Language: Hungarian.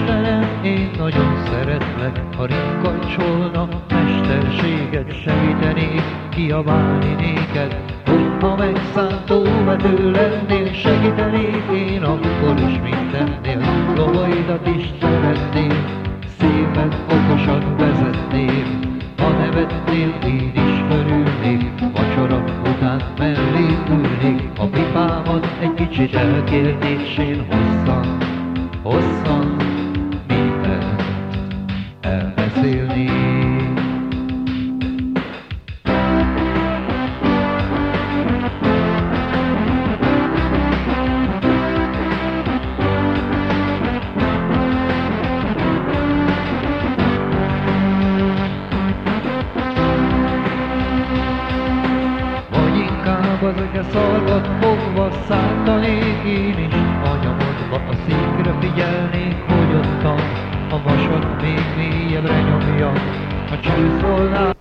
Istenem, én nagyon szeretlek, ha rikkacsolna, mesterséget segítenék, kiabálni néked. Hogyha megszántó vető lennél, segítenék én akkor is mindennél, lovaidat is szeretném, szépen okosan vezetném. Ha nevetnél, én is örülnék, vacsora után mellé ülnék, a pipámat egy kicsit elkérnék, s én hosszan Fogad fogva szálltanék én is anyamodba, a székre figyelnék, hogy ottan a vasak még néz.